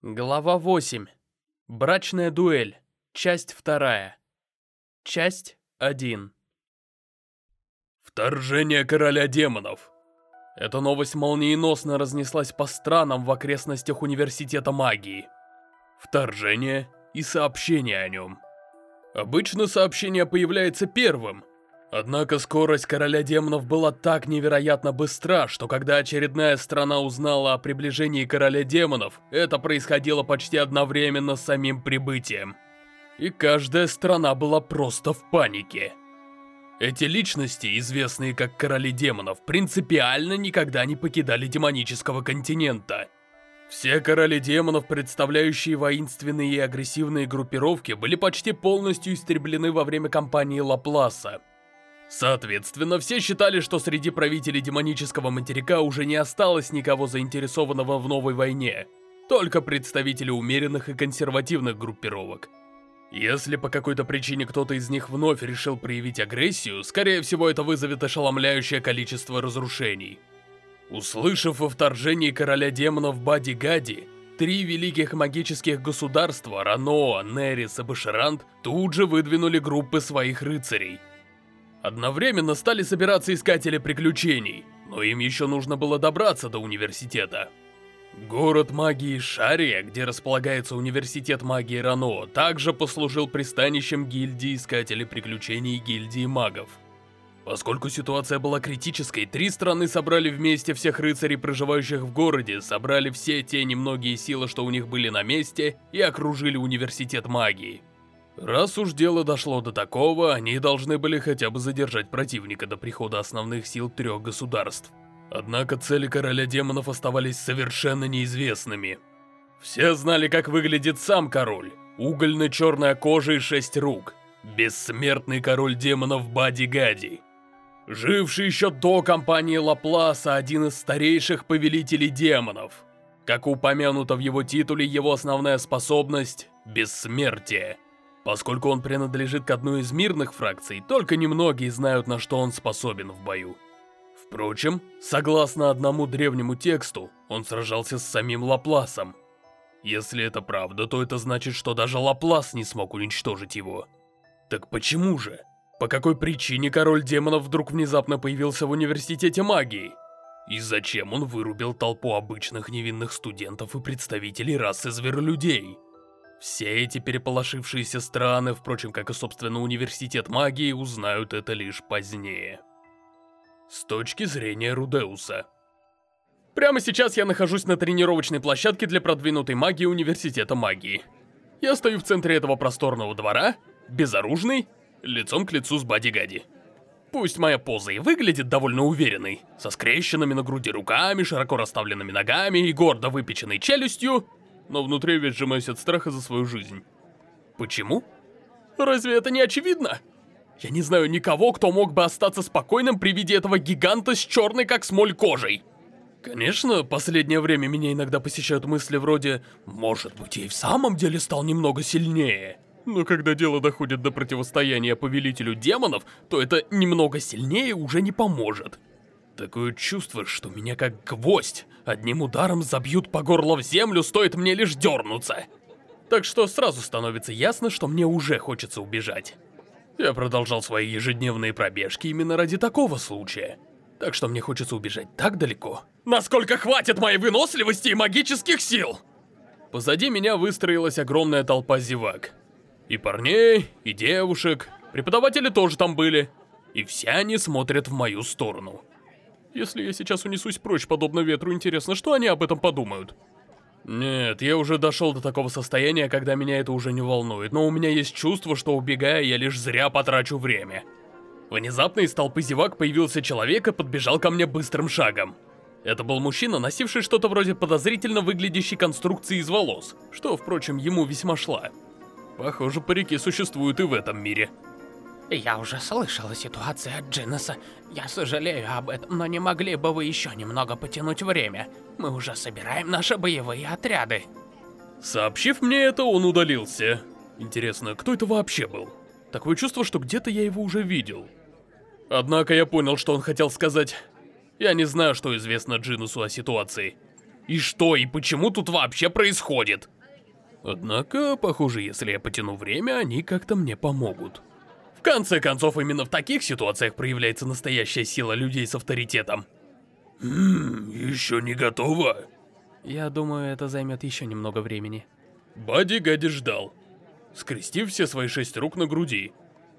Глава 8. Брачная дуэль. Часть 2. Часть 1. Вторжение короля демонов. Эта новость молниеносно разнеслась по странам в окрестностях Университета магии. Вторжение и сообщение о нем. Обычно сообщение появляется первым, Однако скорость Короля Демонов была так невероятно быстра, что когда очередная страна узнала о приближении Короля Демонов, это происходило почти одновременно с самим прибытием. И каждая страна была просто в панике. Эти личности, известные как Короли Демонов, принципиально никогда не покидали демонического континента. Все Короли Демонов, представляющие воинственные и агрессивные группировки, были почти полностью истреблены во время кампании Лапласа. Соответственно, все считали, что среди правителей демонического материка уже не осталось никого заинтересованного в новой войне, только представители умеренных и консервативных группировок. Если по какой-то причине кто-то из них вновь решил проявить агрессию, скорее всего это вызовет ошеломляющее количество разрушений. Услышав о вторжении короля демонов Бади-Гади, три великих магических государства, Раноа, Нерис и Башарант, тут же выдвинули группы своих рыцарей – Одновременно стали собираться искатели приключений, но им еще нужно было добраться до университета. Город магии Шария, где располагается университет магии Рано, также послужил пристанищем гильдии Искателей Приключений и гильдии магов. Поскольку ситуация была критической, три страны собрали вместе всех рыцарей, проживающих в городе, собрали все те немногие силы, что у них были на месте, и окружили университет магии. Раз уж дело дошло до такого, они должны были хотя бы задержать противника до прихода основных сил трех государств. Однако цели короля демонов оставались совершенно неизвестными. Все знали, как выглядит сам король. Угольно-черная кожа и шесть рук. Бессмертный король демонов Бади-Гади. Живший еще до кампании Лапласа, один из старейших повелителей демонов. Как упомянуто в его титуле, его основная способность – бессмертие – Поскольку он принадлежит к одной из мирных фракций, только немногие знают, на что он способен в бою. Впрочем, согласно одному древнему тексту, он сражался с самим Лапласом. Если это правда, то это значит, что даже Лаплас не смог уничтожить его. Так почему же? По какой причине король демонов вдруг внезапно появился в университете магии? И зачем он вырубил толпу обычных невинных студентов и представителей расы зверолюдей? Все эти переполошившиеся страны, впрочем, как и собственно университет магии, узнают это лишь позднее. С точки зрения Рудеуса. Прямо сейчас я нахожусь на тренировочной площадке для продвинутой магии университета магии. Я стою в центре этого просторного двора, безоружный, лицом к лицу с Бади-Гади. Пусть моя поза и выглядит довольно уверенной, со скрещенными на груди руками, широко расставленными ногами и гордо выпеченной челюстью, но внутри ведь сжимаюсь от страха за свою жизнь. Почему? Разве это не очевидно? Я не знаю никого, кто мог бы остаться спокойным при виде этого гиганта с черной как смоль кожей. Конечно, последнее время меня иногда посещают мысли вроде «Может быть, я и в самом деле стал немного сильнее». Но когда дело доходит до противостояния повелителю демонов, то это «немного сильнее» уже не поможет. Такое чувство, что меня как гвоздь одним ударом забьют по горло в землю, стоит мне лишь дернуться. Так что сразу становится ясно, что мне уже хочется убежать. Я продолжал свои ежедневные пробежки именно ради такого случая. Так что мне хочется убежать так далеко, насколько хватит моей выносливости и магических сил! Позади меня выстроилась огромная толпа зевак. И парней, и девушек, преподаватели тоже там были. И все они смотрят в мою сторону. Если я сейчас унесусь прочь, подобно ветру, интересно, что они об этом подумают? Нет, я уже дошел до такого состояния, когда меня это уже не волнует, но у меня есть чувство, что убегая, я лишь зря потрачу время. Внезапно из толпы зевак появился человек и подбежал ко мне быстрым шагом. Это был мужчина, носивший что-то вроде подозрительно выглядящей конструкции из волос, что, впрочем, ему весьма шла. Похоже, парики существуют и в этом мире. Я уже слышала ситуацию от Джиннеса. Я сожалею об этом, но не могли бы вы еще немного потянуть время? Мы уже собираем наши боевые отряды. Сообщив мне это, он удалился. Интересно, кто это вообще был? Такое чувство, что где-то я его уже видел. Однако я понял, что он хотел сказать. Я не знаю, что известно Джинусу о ситуации. И что, и почему тут вообще происходит? Однако, похоже, если я потяну время, они как-то мне помогут. В конце концов, именно в таких ситуациях проявляется настоящая сила людей с авторитетом. Ммм, еще не готово? Я думаю, это займет еще немного времени. Бади Гади ждал, скрестив все свои шесть рук на груди.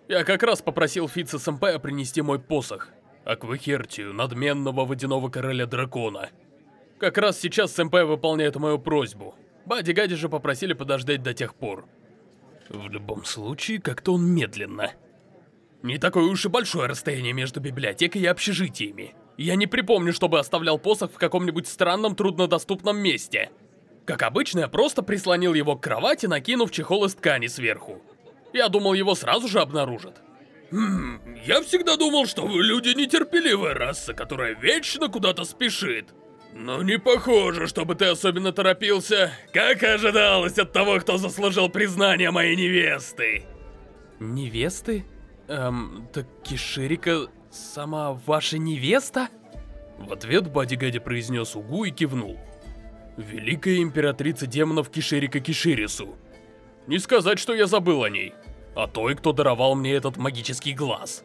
Я как раз попросил Фитца Сэмпая принести мой посох, Аквахертию, надменного водяного короля дракона. Как раз сейчас Сэмпай выполняет мою просьбу. Бади Гади же попросили подождать до тех пор. В любом случае, как-то он медленно. Не такое уж и большое расстояние между библиотекой и общежитиями. Я не припомню, чтобы оставлял посох в каком-нибудь странном труднодоступном месте. Как обычно, я просто прислонил его к кровати, накинув чехол из ткани сверху. Я думал, его сразу же обнаружат. Хм, я всегда думал, что вы люди нетерпеливая раса, которая вечно куда-то спешит. Но не похоже, чтобы ты особенно торопился, как ожидалось от того, кто заслужил признание моей невесты. Невесты? Эм, так Киширика сама ваша невеста? В ответ Бадигади произнес Угу и кивнул. Великая императрица демонов Киширика Киширису. Не сказать, что я забыл о ней, а той, кто даровал мне этот магический глаз.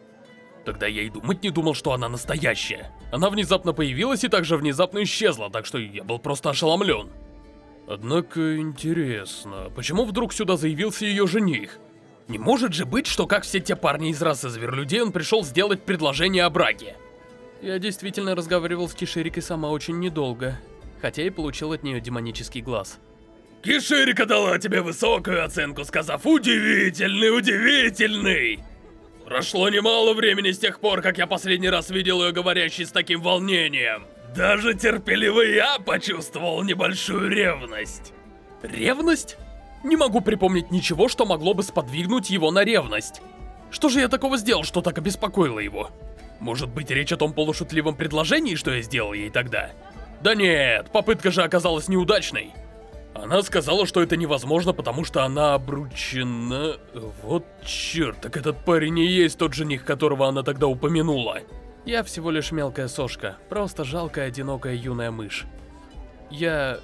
Тогда я и думать не думал, что она настоящая. Она внезапно появилась и также внезапно исчезла, так что я был просто ошеломлен. Однако интересно, почему вдруг сюда заявился ее жених? Не может же быть, что как все те парни из расы зверолюдей, он пришел сделать предложение о браке. Я действительно разговаривал с Киширикой сама очень недолго, хотя и получил от нее демонический глаз. Киширика дала тебе высокую оценку, сказав «Удивительный, удивительный!» Прошло немало времени с тех пор, как я последний раз видел ее говорящей с таким волнением. Даже терпеливый я почувствовал небольшую ревность. Ревность? Не могу припомнить ничего, что могло бы сподвигнуть его на ревность. Что же я такого сделал, что так обеспокоило его? Может быть, речь о том полушутливом предложении, что я сделал ей тогда? Да нет, попытка же оказалась неудачной. Она сказала, что это невозможно, потому что она обручена... Вот черт, так этот парень и есть тот жених, которого она тогда упомянула. Я всего лишь мелкая сошка, просто жалкая, одинокая юная мышь. Я...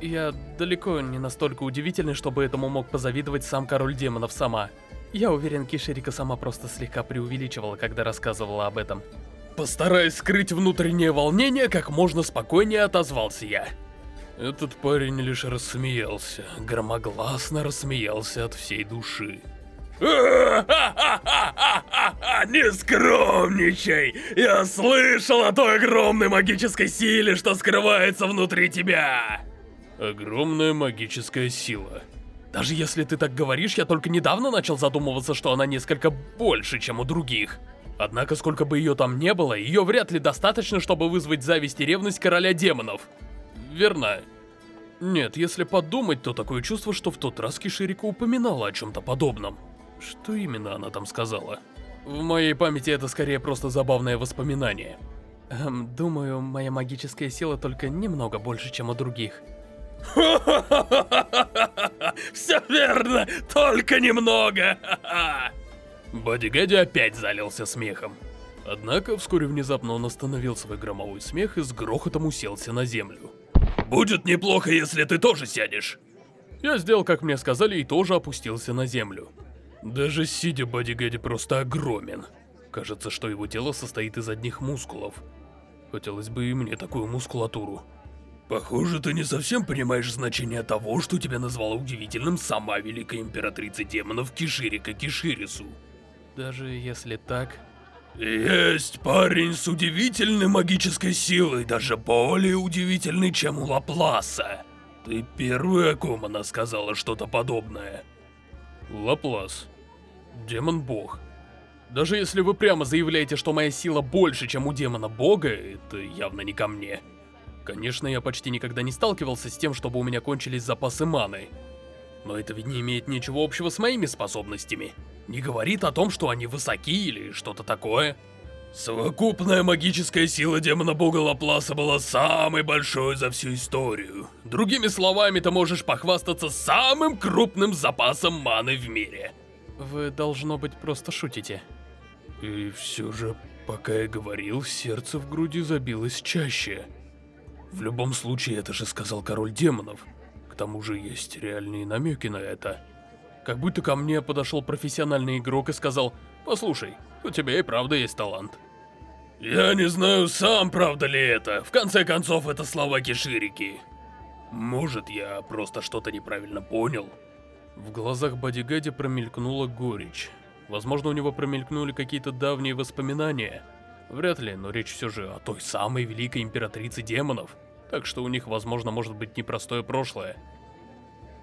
Я далеко не настолько удивительный, чтобы этому мог позавидовать сам король демонов сама. Я уверен, Киширика сама просто слегка преувеличивала, когда рассказывала об этом. Постараясь скрыть внутреннее волнение, как можно спокойнее отозвался я. Этот парень лишь рассмеялся, громогласно рассмеялся от всей души. Не скромничай! Я слышал о той огромной магической силе, что скрывается внутри тебя! Огромная магическая сила. Даже если ты так говоришь, я только недавно начал задумываться, что она несколько больше, чем у других. Однако, сколько бы ее там не было, ее вряд ли достаточно, чтобы вызвать зависть и ревность короля демонов верна. Нет, если подумать, то такое чувство, что в тот раз Киширика упоминала о чем-то подобном. Что именно она там сказала? В моей памяти это скорее просто забавное воспоминание. Эм, думаю, моя магическая сила только немного больше, чем у других. Все верно, только немного! Бодигади опять залился смехом. Однако вскоре внезапно он остановил свой громовой смех и с грохотом уселся на землю. Будет неплохо, если ты тоже сядешь. Я сделал, как мне сказали, и тоже опустился на землю. Даже сидя, Бодигади просто огромен. Кажется, что его тело состоит из одних мускулов. Хотелось бы и мне такую мускулатуру. Похоже, ты не совсем понимаешь значение того, что тебя назвала удивительным сама Великая Императрица Демонов Киширика Киширису. Даже если так, есть парень с удивительной магической силой, даже более удивительный, чем у Лапласа. Ты первый, о ком она сказала что-то подобное. Лаплас. Демон-бог. Даже если вы прямо заявляете, что моя сила больше, чем у демона-бога, это явно не ко мне. Конечно, я почти никогда не сталкивался с тем, чтобы у меня кончились запасы маны. Но это ведь не имеет ничего общего с моими способностями. Не говорит о том, что они высоки или что-то такое. Совокупная магическая сила демона-бога Лапласа была самой большой за всю историю. Другими словами, ты можешь похвастаться самым крупным запасом маны в мире. Вы, должно быть, просто шутите. И все же, пока я говорил, сердце в груди забилось чаще. В любом случае, это же сказал король демонов. К тому же есть реальные намеки на это. Как будто ко мне подошел профессиональный игрок и сказал, «Послушай, у тебя и правда есть талант». Я не знаю сам, правда ли это. В конце концов, это слова Киширики. Может, я просто что-то неправильно понял? В глазах Бодигади промелькнула горечь. Возможно, у него промелькнули какие-то давние воспоминания. Вряд ли, но речь все же о той самой великой императрице демонов. Так что у них, возможно, может быть непростое прошлое.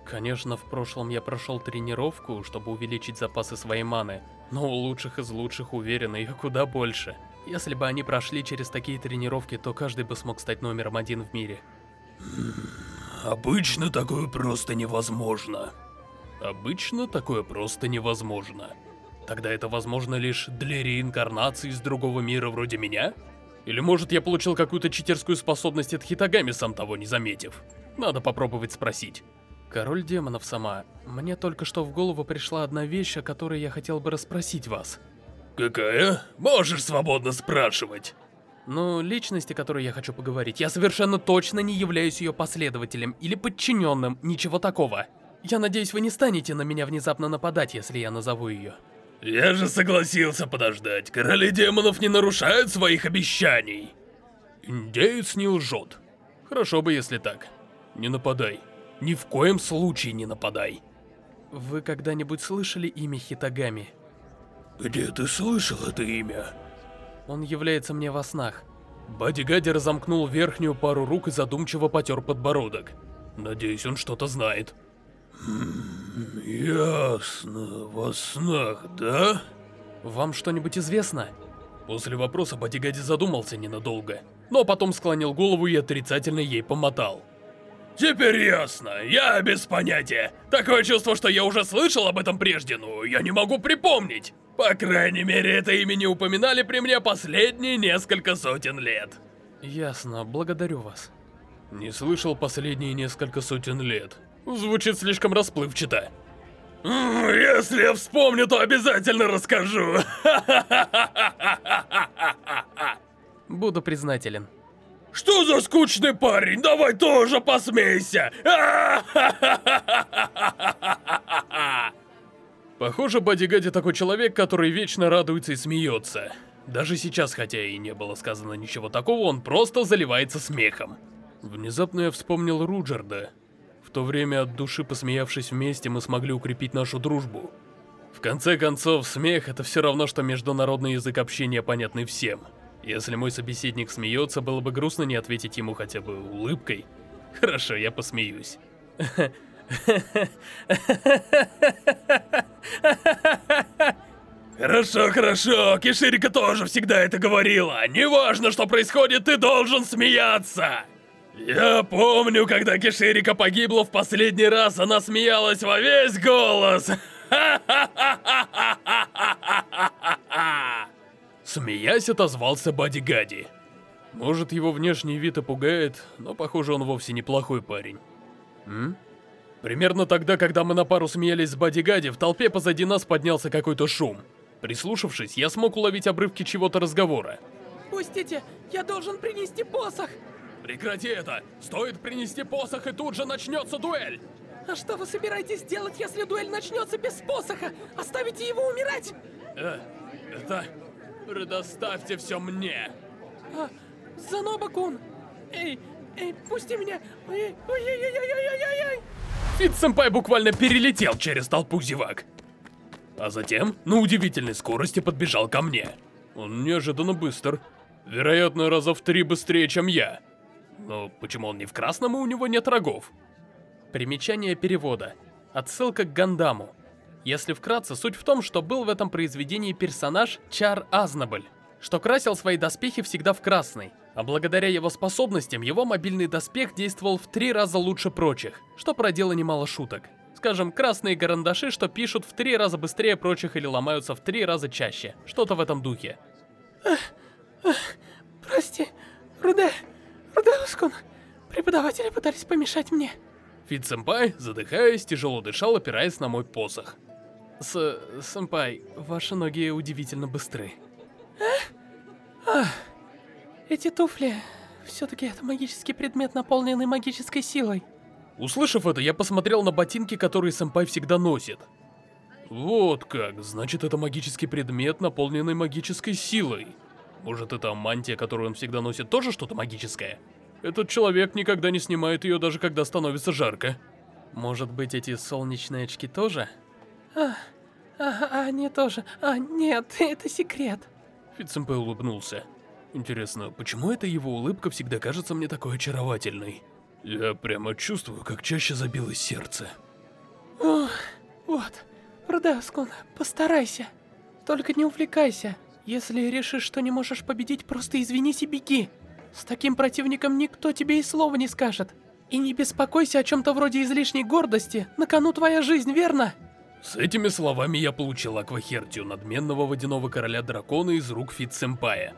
Конечно, в прошлом я прошел тренировку, чтобы увеличить запасы своей маны, но у лучших из лучших уверен, ее куда больше. Если бы они прошли через такие тренировки, то каждый бы смог стать номером один в мире. Обычно такое просто невозможно. Обычно такое просто невозможно. Тогда это возможно лишь для реинкарнации из другого мира вроде меня? Или может я получил какую-то читерскую способность от Хитагами, сам того не заметив? Надо попробовать спросить. Король демонов сама, мне только что в голову пришла одна вещь, о которой я хотел бы расспросить вас. Какая? Можешь свободно спрашивать. Ну, личности, о которой я хочу поговорить, я совершенно точно не являюсь ее последователем или подчиненным, ничего такого. Я надеюсь, вы не станете на меня внезапно нападать, если я назову ее. Я же согласился подождать. Короли демонов не нарушают своих обещаний. Индеец не лжет. Хорошо бы, если так. Не нападай. Ни в коем случае не нападай. Вы когда-нибудь слышали имя Хитагами? Где ты слышал это имя? Он является мне во снах. Бадигади разомкнул верхнюю пару рук и задумчиво потер подбородок. Надеюсь, он что-то знает. Ясно, во снах, да? Вам что-нибудь известно? После вопроса Бодигади задумался ненадолго, но потом склонил голову и отрицательно ей помотал. Теперь ясно, я без понятия. Такое чувство, что я уже слышал об этом прежде, но я не могу припомнить. По крайней мере, это имя не упоминали при мне последние несколько сотен лет. Ясно, благодарю вас. Не слышал последние несколько сотен лет. Звучит слишком расплывчато. Если я вспомню, то обязательно расскажу. Буду признателен. Что за скучный парень? Давай тоже посмейся! Похоже, Бадигади такой человек, который вечно радуется и смеется. Даже сейчас, хотя и не было сказано ничего такого, он просто заливается смехом. Внезапно я вспомнил Руджерда, то время от души посмеявшись вместе, мы смогли укрепить нашу дружбу. В конце концов, смех — это все равно, что международный язык общения, понятный всем. Если мой собеседник смеется, было бы грустно не ответить ему хотя бы улыбкой. Хорошо, я посмеюсь. Хорошо, хорошо, Киширика тоже всегда это говорила. Неважно, что происходит, ты должен смеяться. Я помню, когда Киширика погибла в последний раз, она смеялась во весь голос. Смеясь, отозвался Бадигади. Может, его внешний вид и пугает, но, похоже, он вовсе неплохой парень. М? Примерно тогда, когда мы на пару смеялись с Бадигади, в толпе позади нас поднялся какой-то шум. Прислушавшись, я смог уловить обрывки чего-то разговора. «Пустите, я должен принести посох!» Прекрати это! Стоит принести посох, и тут же начнется дуэль! А что вы собираетесь делать, если дуэль начнется без посоха? Оставите его умирать? Э, это... Предоставьте все мне! А, Заноба-кун! Эй, эй, пусти меня! Ой, ой, ой, ой, ой, ой, ой, ой! Фит-сэмпай буквально перелетел через толпу зевак. А затем, на удивительной скорости, подбежал ко мне. Он неожиданно быстр. Вероятно, раза в три быстрее, чем я. Но почему он не в красном и у него нет рогов? Примечание перевода. Отсылка к Гандаму. Если вкратце, суть в том, что был в этом произведении персонаж Чар Азнабль, что красил свои доспехи всегда в красный, а благодаря его способностям его мобильный доспех действовал в три раза лучше прочих, что породило немало шуток. Скажем, красные карандаши, что пишут в три раза быстрее прочих или ломаются в три раза чаще, что-то в этом духе. Эх, эх, прости, Руде, Рудеускун, преподаватели пытались помешать мне. Фит-сэмпай, задыхаясь, тяжело дышал, опираясь на мой посох. С... сэмпай, ваши ноги удивительно быстры. А? Ах, эти туфли все-таки это магический предмет, наполненный магической силой. Услышав это, я посмотрел на ботинки, которые сэмпай всегда носит. Вот как, значит это магический предмет, наполненный магической силой. Может это мантия, которую он всегда носит, тоже что-то магическое? Этот человек никогда не снимает ее, даже когда становится жарко. Может быть эти солнечные очки тоже? А, а, они тоже. А, нет, это секрет. Фитсэмпэ улыбнулся. Интересно, почему эта его улыбка всегда кажется мне такой очаровательной? Я прямо чувствую, как чаще забилось сердце. Ох, вот, Родаскун, постарайся. Только не увлекайся. Если решишь, что не можешь победить, просто извинись и беги. С таким противником никто тебе и слова не скажет. И не беспокойся о чем-то вроде излишней гордости. На кону твоя жизнь, верно? С этими словами я получил аквахертию надменного водяного короля дракона из рук Фит-сэмпая.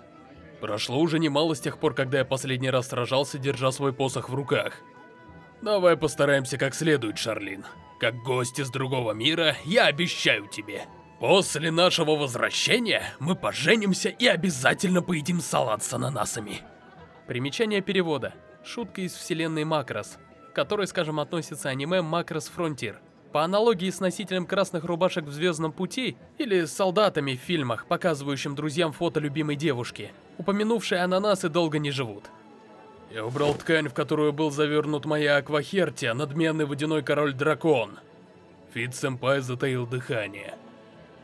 Прошло уже немало с тех пор, когда я последний раз сражался, держа свой посох в руках. Давай постараемся как следует, Шарлин. Как гость из другого мира, я обещаю тебе. После нашего возвращения мы поженимся и обязательно поедим салат с ананасами. Примечание перевода. Шутка из вселенной Макрос, к которой, скажем, относится аниме Макрос Фронтир. По аналогии с носителем красных рубашек в Звездном пути или с солдатами в фильмах, показывающим друзьям фото любимой девушки – Упомянувшие ананасы долго не живут. Я убрал ткань, в которую был завернут моя аквахертия, надменный водяной король-дракон. Фитц-сэмпай затаил дыхание.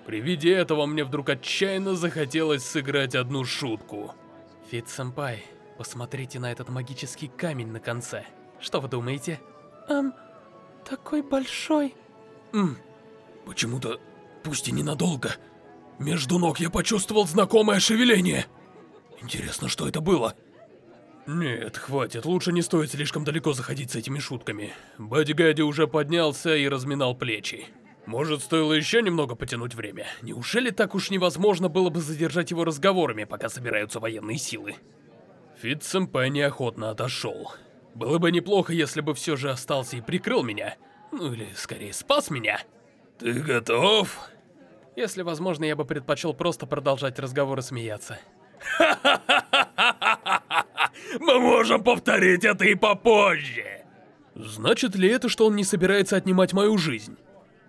При виде этого мне вдруг отчаянно захотелось сыграть одну шутку. Фит-сэмпай, посмотрите на этот магический камень на конце. Что вы думаете? Эм, такой большой. Ммм, почему-то, пусть и ненадолго, между ног я почувствовал знакомое шевеление. Интересно, что это было? Нет, хватит, лучше не стоит слишком далеко заходить с этими шутками. Бадди уже поднялся и разминал плечи. Может, стоило еще немного потянуть время? Неужели так уж невозможно было бы задержать его разговорами, пока собираются военные силы? Фит-сэмпай неохотно отошел. Было бы неплохо, если бы все же остался и прикрыл меня. Ну или, скорее, спас меня. Ты готов? Если возможно, я бы предпочел просто продолжать разговор и смеяться. Мы можем повторить это и попозже. Значит ли это, что он не собирается отнимать мою жизнь?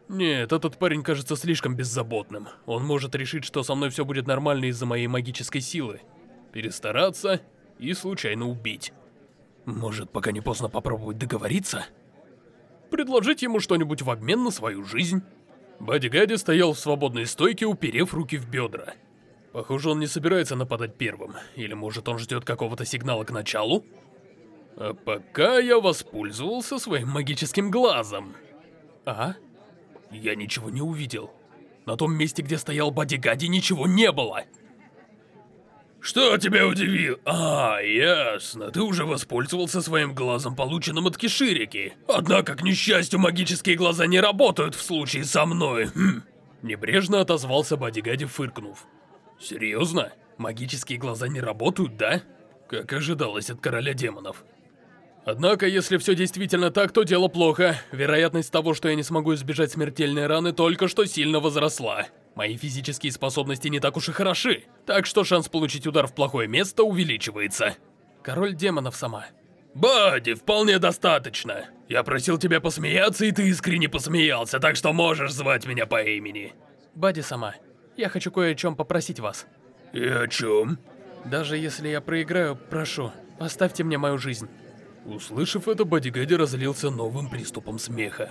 Нет, этот парень кажется слишком беззаботным. Он может решить, что со мной все будет нормально из-за моей магической силы. Перестараться и случайно убить. Может, пока не поздно попробовать договориться? Предложить ему что-нибудь в обмен на свою жизнь? Бадди стоял в свободной стойке, уперев руки в бедра. Похоже, он не собирается нападать первым. Или может он ждет какого-то сигнала к началу? А пока я воспользовался своим магическим глазом. А? Я ничего не увидел. На том месте, где стоял Бодигади, ничего не было. Что тебя удивило? А, ясно. Ты уже воспользовался своим глазом, полученным от Киширики. Однако, к несчастью, магические глаза не работают в случае со мной. Хм. Небрежно отозвался Бодигади, фыркнув. Серьезно? Магические глаза не работают, да? Как ожидалось от короля демонов. Однако, если все действительно так, то дело плохо. Вероятность того, что я не смогу избежать смертельной раны, только что сильно возросла. Мои физические способности не так уж и хороши, так что шанс получить удар в плохое место увеличивается. Король демонов сама. Бадди, вполне достаточно. Я просил тебя посмеяться, и ты искренне посмеялся, так что можешь звать меня по имени. Бадди сама. Я хочу кое о чем попросить вас. И о чем? Даже если я проиграю, прошу, оставьте мне мою жизнь. Услышав это, Бодигади разлился новым приступом смеха.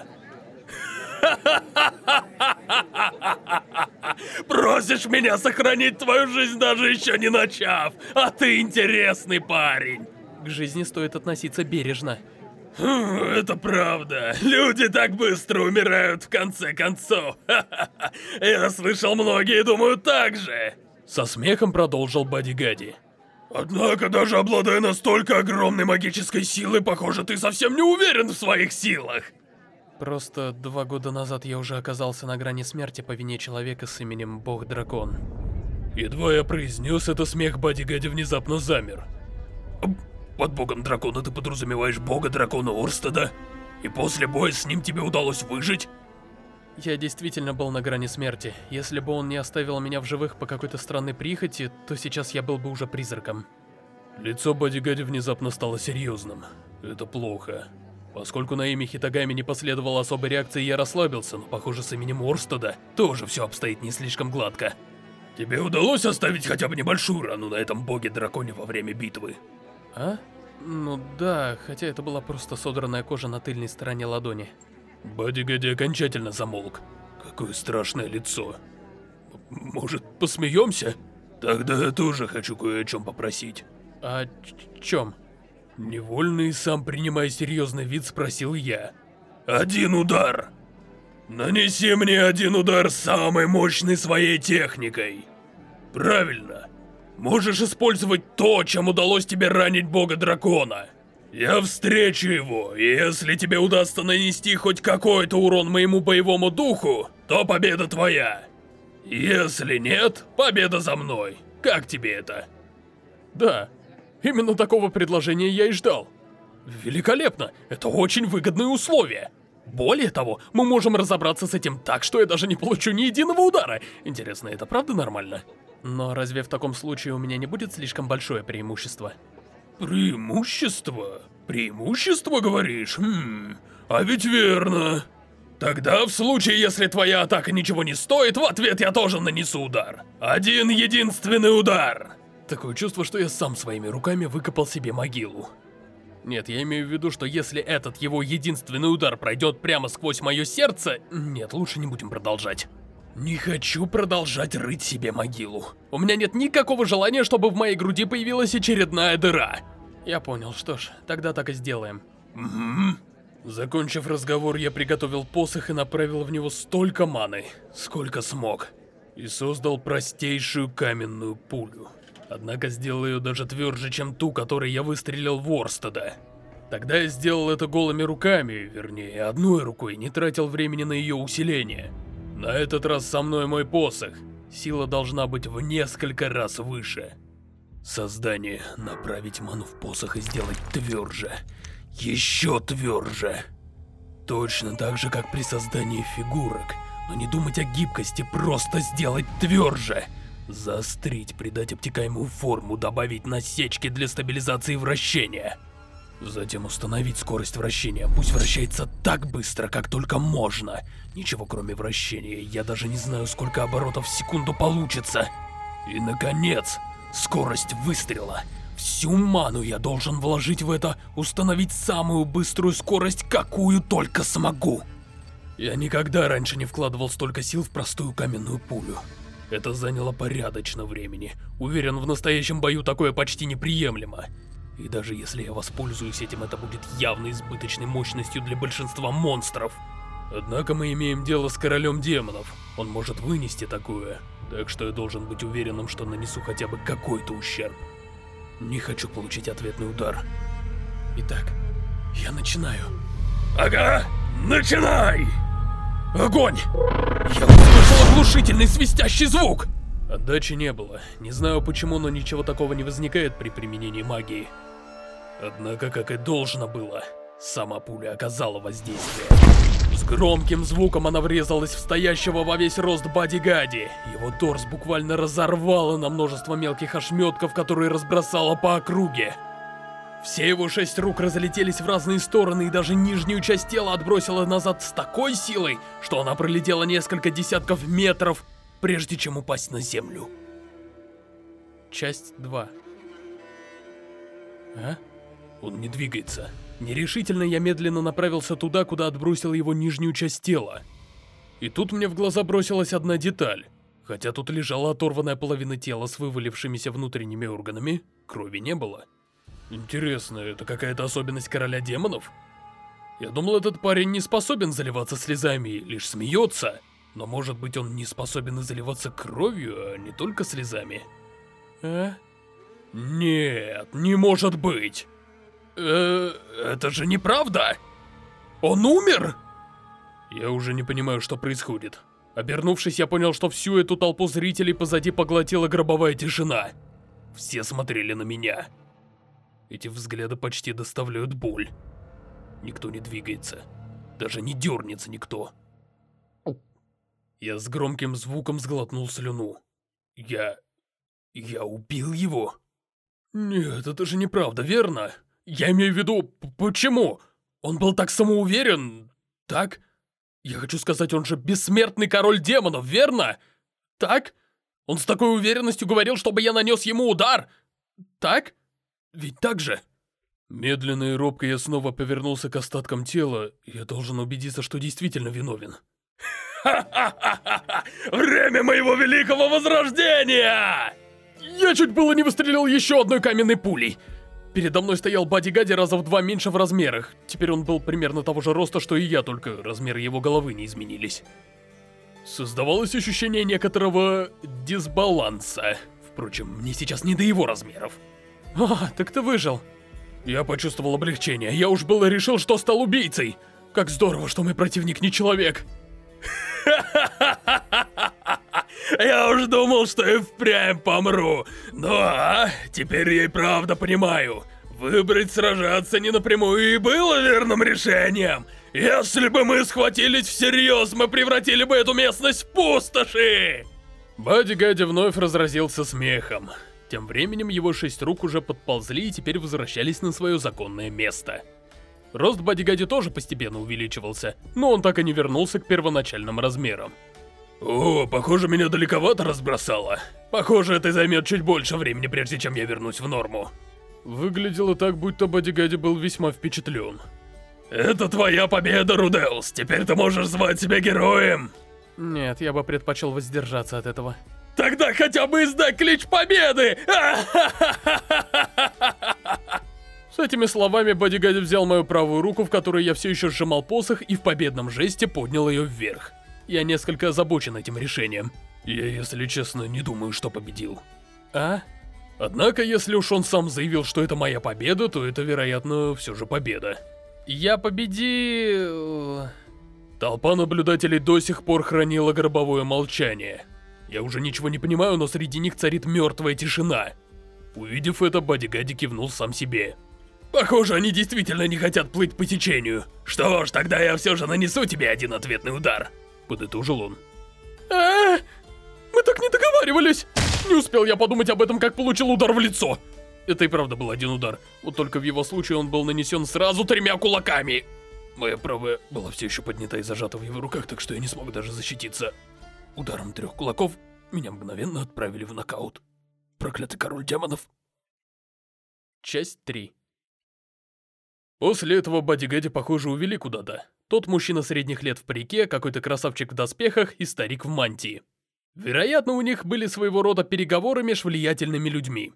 Просишь меня сохранить твою жизнь, даже еще не начав, а ты интересный парень. К жизни стоит относиться бережно. Это правда. Люди так быстро умирают в конце концов. Я слышал, многие думают так же. Со смехом продолжил Бодигади. Однако, даже обладая настолько огромной магической силой, похоже, ты совсем не уверен в своих силах. Просто два года назад я уже оказался на грани смерти по вине человека с именем Бог-Дракон. Едва я произнес это, смех Бодигади внезапно замер. Под богом дракона ты подразумеваешь бога дракона Орстеда? И после боя с ним тебе удалось выжить? Я действительно был на грани смерти. Если бы он не оставил меня в живых по какой-то странной прихоти, то сейчас я был бы уже призраком. Лицо Бодигади внезапно стало серьезным. Это плохо. Поскольку на имя Хитагами не последовало особой реакции, я расслабился, но, похоже, с именем Орстеда тоже все обстоит не слишком гладко. Тебе удалось оставить хотя бы небольшую рану на этом боге-драконе во время битвы? А? Ну да, хотя это была просто содранная кожа на тыльной стороне ладони. Бодигади окончательно замолк. Какое страшное лицо. Может, посмеемся? Тогда я тоже хочу кое о чем попросить. А чем? Невольно и сам принимая серьезный вид, спросил я. Один удар! Нанеси мне один удар самой мощной своей техникой. Правильно. Можешь использовать то, чем удалось тебе ранить бога-дракона. Я встречу его, и если тебе удастся нанести хоть какой-то урон моему боевому духу, то победа твоя. Если нет, победа за мной. Как тебе это? Да, именно такого предложения я и ждал. Великолепно, это очень выгодные условия. Более того, мы можем разобраться с этим так, что я даже не получу ни единого удара. Интересно, это правда нормально? Но разве в таком случае у меня не будет слишком большое преимущество? Преимущество? Преимущество, говоришь? Хм, а ведь верно. Тогда, в случае, если твоя атака ничего не стоит, в ответ я тоже нанесу удар. Один единственный удар. Такое чувство, что я сам своими руками выкопал себе могилу. Нет, я имею в виду, что если этот его единственный удар пройдет прямо сквозь мое сердце... Нет, лучше не будем продолжать. Не хочу продолжать рыть себе могилу. У меня нет никакого желания, чтобы в моей груди появилась очередная дыра. Я понял, что ж, тогда так и сделаем. Угу. Закончив разговор, я приготовил посох и направил в него столько маны, сколько смог. И создал простейшую каменную пулю. Однако сделал ее даже тверже, чем ту, которой я выстрелил в Орстеда. Тогда я сделал это голыми руками, вернее, одной рукой, не тратил времени на ее усиление. На этот раз со мной мой посох. Сила должна быть в несколько раз выше. Создание. Направить ману в посох и сделать тверже. Еще тверже. Точно так же, как при создании фигурок. Но не думать о гибкости, просто сделать тверже. Заострить, придать обтекаемую форму, добавить насечки для стабилизации вращения. Затем установить скорость вращения. Пусть вращается так быстро, как только можно. Ничего кроме вращения. Я даже не знаю, сколько оборотов в секунду получится. И, наконец, скорость выстрела. Всю ману я должен вложить в это, установить самую быструю скорость, какую только смогу. Я никогда раньше не вкладывал столько сил в простую каменную пулю. Это заняло порядочно времени. Уверен, в настоящем бою такое почти неприемлемо. И даже если я воспользуюсь этим, это будет явно избыточной мощностью для большинства монстров. Однако мы имеем дело с королем демонов. Он может вынести такое. Так что я должен быть уверенным, что нанесу хотя бы какой-то ущерб. Не хочу получить ответный удар. Итак, я начинаю. Ага, начинай! Огонь! Я услышал оглушительный свистящий звук! Отдачи не было. Не знаю почему, но ничего такого не возникает при применении магии. Однако, как и должно было, сама пуля оказала воздействие. С громким звуком она врезалась в стоящего во весь рост Бади-Гади. Его торс буквально разорвало на множество мелких ошметков, которые разбросало по округе. Все его шесть рук разлетелись в разные стороны, и даже нижнюю часть тела отбросило назад с такой силой, что она пролетела несколько десятков метров, прежде чем упасть на землю. Часть 2 А? Он не двигается. Нерешительно я медленно направился туда, куда отбросил его нижнюю часть тела. И тут мне в глаза бросилась одна деталь. Хотя тут лежала оторванная половина тела с вывалившимися внутренними органами, крови не было. Интересно, это какая-то особенность короля демонов? Я думал, этот парень не способен заливаться слезами, лишь смеется. Но может быть он не способен и заливаться кровью, а не только слезами? А? Нет, не может быть. Э, это же неправда. Он умер? Я уже не понимаю, что происходит. Обернувшись, я понял, что всю эту толпу зрителей позади поглотила гробовая тишина. Все смотрели на меня. Эти взгляды почти доставляют боль. Никто не двигается. Даже не дернется никто. Я с громким звуком сглотнул слюну. Я... я убил его? Нет, это же неправда, верно? Я имею в виду, почему? Он был так самоуверен, так? Я хочу сказать, он же бессмертный король демонов, верно? Так? Он с такой уверенностью говорил, чтобы я нанес ему удар. Так? Ведь так же? Медленно и робко я снова повернулся к остаткам тела, я должен убедиться, что действительно виновен. Время моего великого возрождения! Я чуть было не выстрелил еще одной каменной пулей. Передо мной стоял Бади Гади раза в два меньше в размерах. Теперь он был примерно того же роста, что и я, только размеры его головы не изменились. Создавалось ощущение некоторого дисбаланса. Впрочем, мне сейчас не до его размеров. А, так ты выжил. Я почувствовал облегчение. Я уж было решил, что стал убийцей. Как здорово, что мой противник не человек. Я уж думал, что и впрямь помру. Ну а, теперь я и правда понимаю. Выбрать сражаться не напрямую и было верным решением. Если бы мы схватились всерьез, мы превратили бы эту местность в пустоши. Бади Гади вновь разразился смехом. Тем временем его шесть рук уже подползли и теперь возвращались на свое законное место. Рост Бадигади тоже постепенно увеличивался, но он так и не вернулся к первоначальным размерам. О, похоже, меня далековато разбросало. Похоже, это займет чуть больше времени, прежде чем я вернусь в норму. Выглядело так, будто Бодигади был весьма впечатлен. Это твоя победа, Рудеус. Теперь ты можешь звать себя героем. Нет, я бы предпочел воздержаться от этого. Тогда хотя бы издай клич победы! С этими словами Бодигади взял мою правую руку, в которой я все еще сжимал посох, и в победном жесте поднял ее вверх. Я несколько озабочен этим решением. Я, если честно, не думаю, что победил. А? Однако, если уж он сам заявил, что это моя победа, то это, вероятно, все же победа. Я победил... Толпа наблюдателей до сих пор хранила гробовое молчание. Я уже ничего не понимаю, но среди них царит мертвая тишина. Увидев это, Бодигади кивнул сам себе. Похоже, они действительно не хотят плыть по течению. Что ж, тогда я все же нанесу тебе один ответный удар. Подытожил он. А, мы так не договаривались. Не успел я подумать об этом, как получил удар в лицо. Это и правда был один удар. Вот только в его случае он был нанесен сразу тремя кулаками. Моя правая была все еще поднята и зажата в его руках, так что я не смог даже защититься. Ударом трех кулаков меня мгновенно отправили в нокаут. Проклятый король демонов. Часть 3 После этого Бадди похоже, увели куда-то. Тот мужчина средних лет в парике, какой-то красавчик в доспехах и старик в мантии. Вероятно, у них были своего рода переговоры между влиятельными людьми.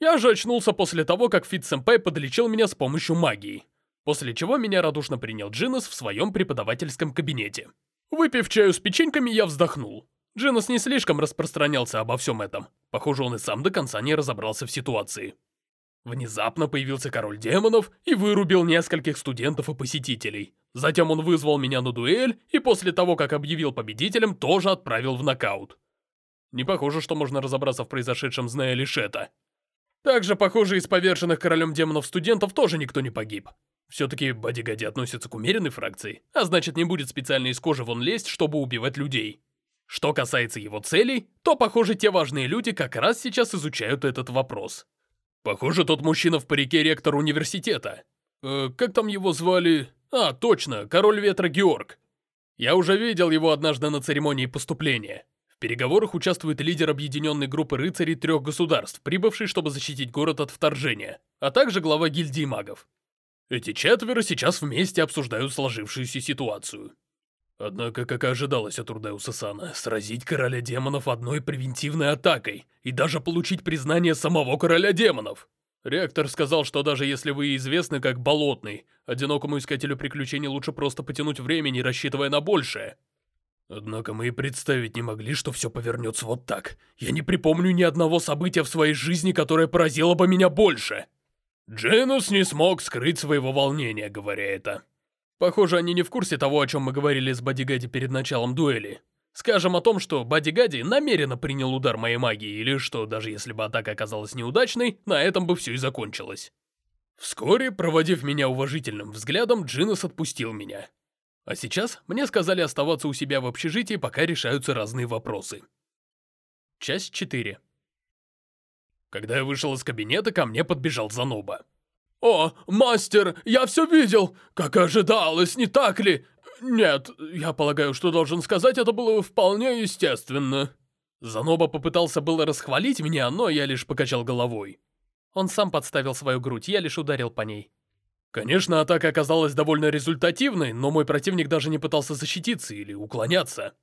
Я же очнулся после того, как Фит-сэмпай подлечил меня с помощью магии. После чего меня радушно принял Джинос в своем преподавательском кабинете. Выпив чаю с печеньками, я вздохнул. Джинос не слишком распространялся обо всем этом. Похоже, он и сам до конца не разобрался в ситуации. Внезапно появился король демонов и вырубил нескольких студентов и посетителей. Затем он вызвал меня на дуэль и после того, как объявил победителем, тоже отправил в нокаут. Не похоже, что можно разобраться в произошедшем, зная лишь это. Также, похоже, из поверженных королем демонов студентов тоже никто не погиб. Все-таки бодигади относятся к умеренной фракции, а значит не будет специально из кожи вон лезть, чтобы убивать людей. Что касается его целей, то, похоже, те важные люди как раз сейчас изучают этот вопрос. Похоже, тот мужчина в парике ректор университета. Э, как там его звали? А, точно, король ветра Георг. Я уже видел его однажды на церемонии поступления. В переговорах участвует лидер объединенной группы рыцарей трех государств, прибывший, чтобы защитить город от вторжения, а также глава гильдии магов. Эти четверо сейчас вместе обсуждают сложившуюся ситуацию. Однако, как и ожидалось от Рудеуса Сана, сразить короля демонов одной превентивной атакой и даже получить признание самого короля демонов. Ректор сказал, что даже если вы известны как Болотный, одинокому искателю приключений лучше просто потянуть время, не рассчитывая на большее. Однако мы и представить не могли, что все повернется вот так. Я не припомню ни одного события в своей жизни, которое поразило бы меня больше. Дженус не смог скрыть своего волнения, говоря это. Похоже, они не в курсе того, о чем мы говорили с Бодигади перед началом дуэли. Скажем о том, что Бодигади намеренно принял удар моей магии, или что, даже если бы атака оказалась неудачной, на этом бы все и закончилось. Вскоре, проводив меня уважительным взглядом, Джинос отпустил меня. А сейчас мне сказали оставаться у себя в общежитии, пока решаются разные вопросы. Часть 4 Когда я вышел из кабинета, ко мне подбежал Заноба. «О, мастер, я все видел! Как ожидалось, не так ли? Нет, я полагаю, что должен сказать, это было вполне естественно». Заноба попытался было расхвалить меня, но я лишь покачал головой. Он сам подставил свою грудь, я лишь ударил по ней. Конечно, атака оказалась довольно результативной, но мой противник даже не пытался защититься или уклоняться.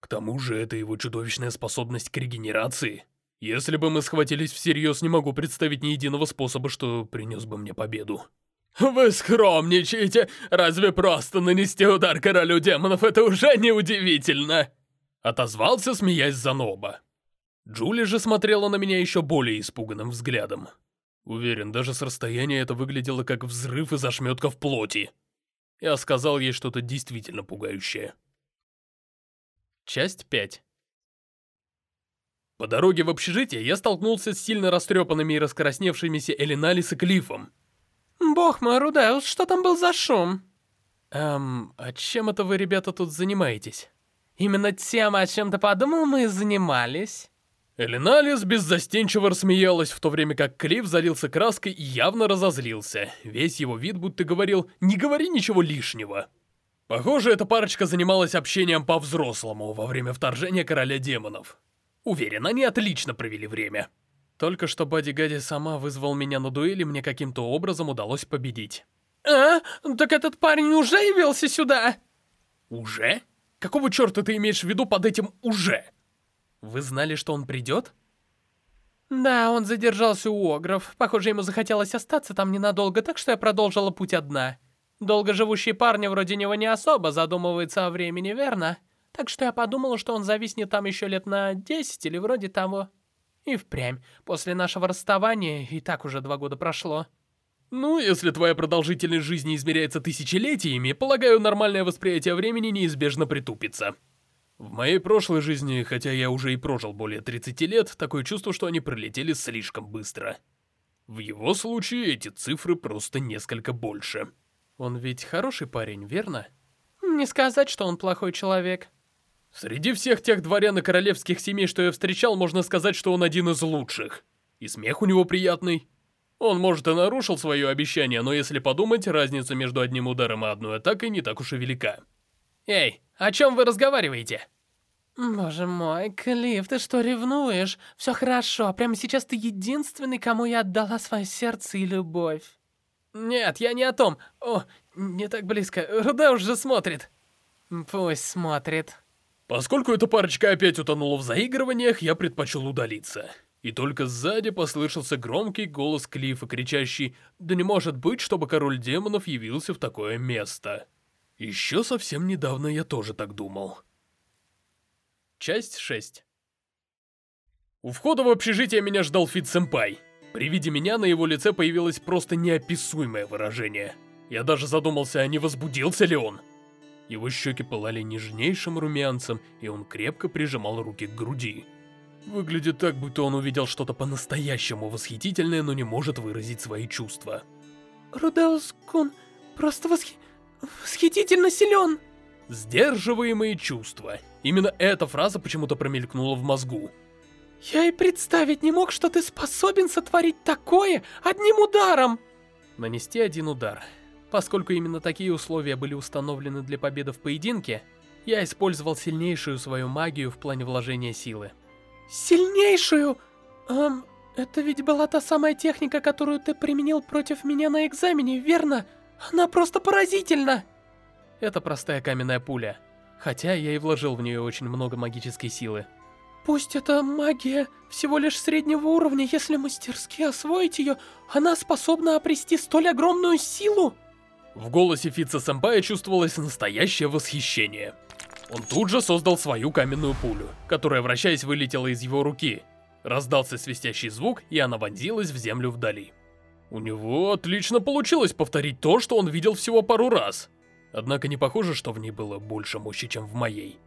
К тому же, это его чудовищная способность к регенерации. Если бы мы схватились всерьез, не могу представить ни единого способа, что принес бы мне победу. Вы скромничаете! Разве просто нанести удар королю демонов это уже не удивительно? Отозвался, смеясь Заноба. Джули же смотрела на меня еще более испуганным взглядом. Уверен, даже с расстояния это выглядело как взрыв из ошметков плоти. Я сказал ей что-то действительно пугающее. Часть 5 По дороге в общежитие я столкнулся с сильно растрепанными и раскрасневшимися Элиналис и Клиффом. Бог мой, Рудеус, что там был за шум? Эм, а чем это вы, ребята, тут занимаетесь? Именно тем, о чем ты подумал, мы и занимались. Элиналис беззастенчиво рассмеялась, в то время как Клифф залился краской и явно разозлился. Весь его вид будто говорил «не говори ничего лишнего». Похоже, эта парочка занималась общением по-взрослому во время вторжения Короля Демонов. Уверен, они отлично провели время. Только что Бади Гади сама вызвал меня на дуэли, мне каким-то образом удалось победить. А? Так этот парень уже явился сюда? Уже? Какого черта ты имеешь в виду под этим «уже»? Вы знали, что он придет? Да, он задержался у Огров. Похоже, ему захотелось остаться там ненадолго, так что я продолжила путь одна. Долгоживущие парни вроде него не особо задумываются о времени, верно? Так что я подумала, что он зависнет там еще лет на 10 или вроде того. И впрямь, после нашего расставания, и так уже два года прошло. Ну, если твоя продолжительность жизни измеряется тысячелетиями, полагаю, нормальное восприятие времени неизбежно притупится. В моей прошлой жизни, хотя я уже и прожил более 30 лет, такое чувство, что они пролетели слишком быстро. В его случае эти цифры просто несколько больше. Он ведь хороший парень, верно? Не сказать, что он плохой человек. Среди всех тех дворян и королевских семей, что я встречал, можно сказать, что он один из лучших. И смех у него приятный. Он, может, и нарушил свое обещание, но если подумать, разница между одним ударом и одной атакой не так уж и велика. Эй, о чем вы разговариваете? Боже мой, Клифф, ты что, ревнуешь? Все хорошо, прямо сейчас ты единственный, кому я отдала свое сердце и любовь. Нет, я не о том. О, не так близко. Руда уже смотрит. Пусть смотрит. Поскольку эта парочка опять утонула в заигрываниях, я предпочел удалиться. И только сзади послышался громкий голос Клиффа, кричащий «Да не может быть, чтобы король демонов явился в такое место!» Еще совсем недавно я тоже так думал. Часть 6 У входа в общежитие меня ждал Фит-сэмпай. При виде меня на его лице появилось просто неописуемое выражение. Я даже задумался, а не возбудился ли он. Его щеки пылали нежнейшим румянцем, и он крепко прижимал руки к груди. Выглядит так, будто он увидел что-то по-настоящему восхитительное, но не может выразить свои чувства. Рудеус-кун просто восхи... восхитительно силен. Сдерживаемые чувства. Именно эта фраза почему-то промелькнула в мозгу. Я и представить не мог, что ты способен сотворить такое одним ударом. Нанести один удар. Поскольку именно такие условия были установлены для победы в поединке, я использовал сильнейшую свою магию в плане вложения силы. Сильнейшую? Эм, это ведь была та самая техника, которую ты применил против меня на экзамене, верно? Она просто поразительна! Это простая каменная пуля. Хотя я и вложил в нее очень много магической силы. Пусть эта магия всего лишь среднего уровня, если мастерски освоить ее, она способна обрести столь огромную силу. В голосе Фитца-сэмпая чувствовалось настоящее восхищение. Он тут же создал свою каменную пулю, которая, вращаясь, вылетела из его руки. Раздался свистящий звук, и она вонзилась в землю вдали. У него отлично получилось повторить то, что он видел всего пару раз. Однако не похоже, что в ней было больше мощи, чем в моей.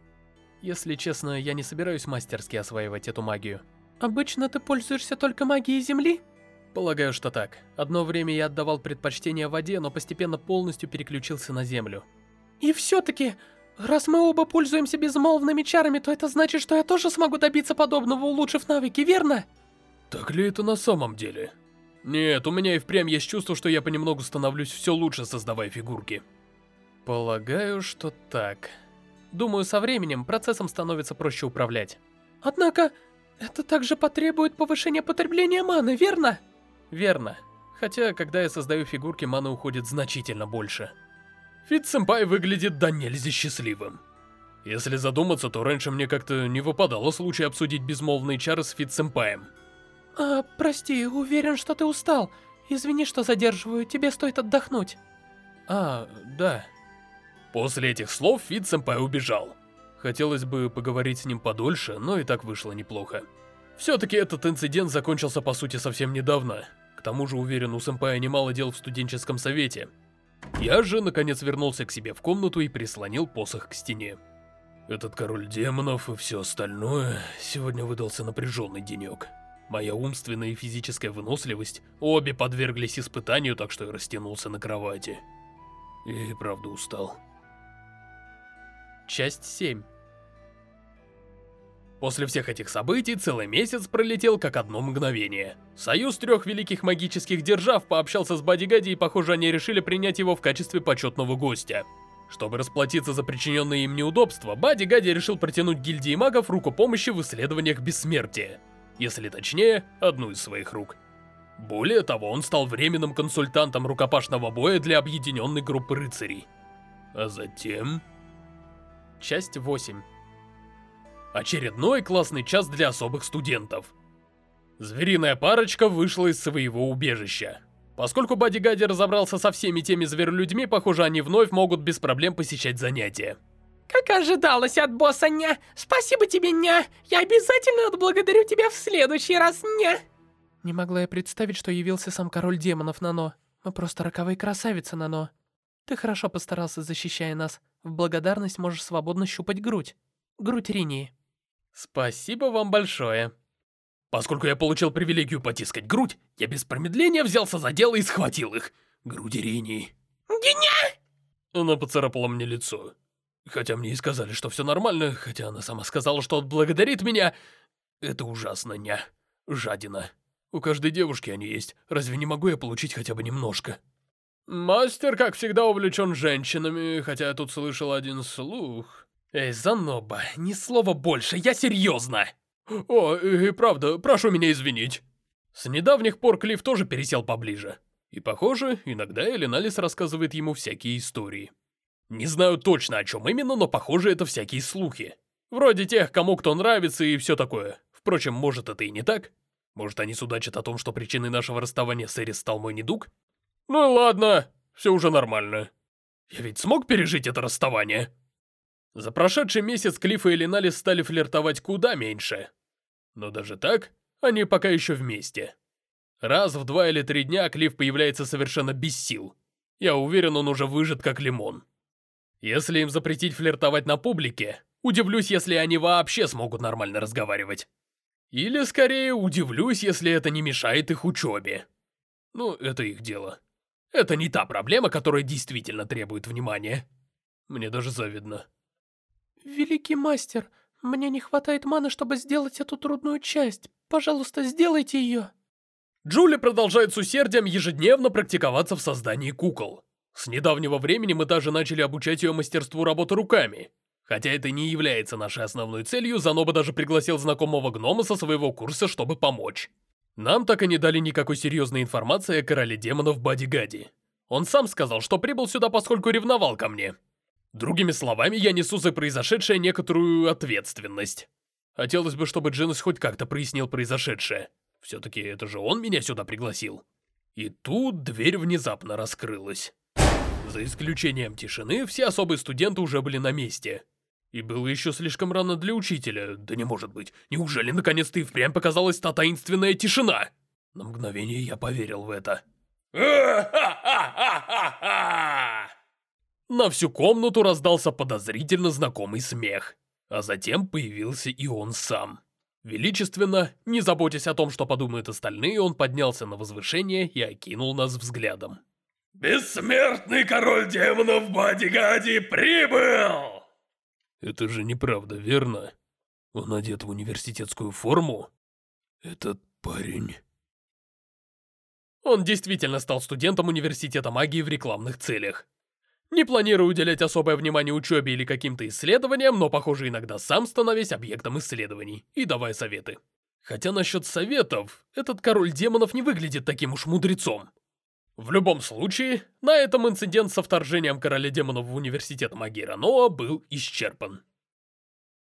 Если честно, я не собираюсь мастерски осваивать эту магию. Обычно ты пользуешься только магией Земли? Полагаю, что так. Одно время я отдавал предпочтение воде, но постепенно полностью переключился на Землю. И все-таки, раз мы оба пользуемся безмолвными чарами, то это значит, что я тоже смогу добиться подобного, улучшив навыки, верно? Так ли это на самом деле? Нет, у меня и впрямь есть чувство, что я понемногу становлюсь все лучше, создавая фигурки. Полагаю, что так. Думаю, со временем процессом становится проще управлять. Однако, это также потребует повышения потребления маны, верно? Верно. Хотя, когда я создаю фигурки, маны уходит значительно больше. Фит-сэмпай выглядит до нельзя счастливым. Если задуматься, то раньше мне как-то не выпадало случая обсудить безмолвные чары с Фит-сэмпаем. А, прости, уверен, что ты устал. Извини, что задерживаю, тебе стоит отдохнуть. А, да. После этих слов Фит-сэмпай убежал. Хотелось бы поговорить с ним подольше, но и так вышло неплохо. Все-таки этот инцидент закончился по сути совсем недавно. К тому же, уверен, у сэмпая немало дел в студенческом совете. Я же, наконец, вернулся к себе в комнату и прислонил посох к стене. Этот король демонов и все остальное, сегодня выдался напряженный денек. Моя умственная и физическая выносливость обе подверглись испытанию, так что я растянулся на кровати. И правда устал. Часть 7 После всех этих событий целый месяц пролетел как одно мгновение. Союз трех великих магических держав пообщался с Бадигади и, похоже, они решили принять его в качестве почетного гостя. Чтобы расплатиться за причиненные им неудобства, Бадигади решил протянуть гильдии магов руку помощи в исследованиях бессмертия. Если точнее, одну из своих рук. Более того, он стал временным консультантом рукопашного боя для объединенной группы рыцарей. А затем... Часть 8 Очередной классный час для особых студентов. Звериная парочка вышла из своего убежища. Поскольку Бадигади разобрался со всеми теми зверолюдьми, похоже, они вновь могут без проблем посещать занятия. Как ожидалось от босса, ня. Спасибо тебе, ня. Я обязательно отблагодарю тебя в следующий раз, ня. Не могла я представить, что явился сам король демонов, Нано. Мы просто роковые красавицы, Нано. Ты хорошо постарался, защищая нас. В благодарность можешь свободно щупать грудь. Грудь Ринии. Спасибо вам большое. Поскольку я получил привилегию потискать грудь, я без промедления взялся за дело и схватил их. Груди Рини. Геня! Она поцарапала мне лицо. Хотя мне и сказали, что все нормально, хотя она сама сказала, что отблагодарит меня. Это ужасно, ня. Жадина. У каждой девушки они есть. Разве не могу я получить хотя бы немножко? Мастер, как всегда, увлечен женщинами, хотя я тут слышал один слух. Эй, Заноба, ни слова больше, я серьезно. О, и правда, прошу меня извинить. С недавних пор Клифф тоже пересел поближе. И похоже, иногда Элиналис рассказывает ему всякие истории. Не знаю точно, о чем именно, но похоже, это всякие слухи. Вроде тех, кому кто нравится и все такое. Впрочем, может это и не так. Может они судачат о том, что причиной нашего расставания с Эрис стал мой недуг? Ну ладно, все уже нормально. Я ведь смог пережить это расставание? За прошедший месяц Клифф и Линали стали флиртовать куда меньше. Но даже так, они пока еще вместе. Раз в два или три дня Клифф появляется совершенно без сил. Я уверен, он уже выжат как лимон. Если им запретить флиртовать на публике, удивлюсь, если они вообще смогут нормально разговаривать. Или, скорее, удивлюсь, если это не мешает их учебе. Ну, это их дело. Это не та проблема, которая действительно требует внимания. Мне даже завидно. «Великий мастер, мне не хватает маны, чтобы сделать эту трудную часть. Пожалуйста, сделайте ее». Джули продолжает с усердием ежедневно практиковаться в создании кукол. С недавнего времени мы даже начали обучать ее мастерству работы руками. Хотя это не является нашей основной целью, Заноба даже пригласил знакомого гнома со своего курса, чтобы помочь. Нам так и не дали никакой серьезной информации о короле демонов Бадигади. Он сам сказал, что прибыл сюда, поскольку ревновал ко мне. Другими словами, я несу за произошедшее некоторую ответственность. Хотелось бы, чтобы Дженнис хоть как-то прояснил произошедшее. Все-таки это же он меня сюда пригласил. И тут дверь внезапно раскрылась. За исключением тишины, все особые студенты уже были на месте. И было еще слишком рано для учителя. Да не может быть. Неужели наконец-то и впрямь показалась та таинственная тишина? На мгновение я поверил в это. На всю комнату раздался подозрительно знакомый смех. А затем появился и он сам. Величественно, не заботясь о том, что подумают остальные, он поднялся на возвышение и окинул нас взглядом. «Бессмертный король демонов Бадигади прибыл!» Это же неправда, верно? Он одет в университетскую форму? Это парень. Он действительно стал студентом университета магии в рекламных целях. Не планирую уделять особое внимание учебе или каким-то исследованиям, но, похоже, иногда сам становясь объектом исследований и давая советы. Хотя насчет советов, этот король демонов не выглядит таким уж мудрецом. В любом случае, на этом инцидент со вторжением короля демонов в университет магии Раноа был исчерпан.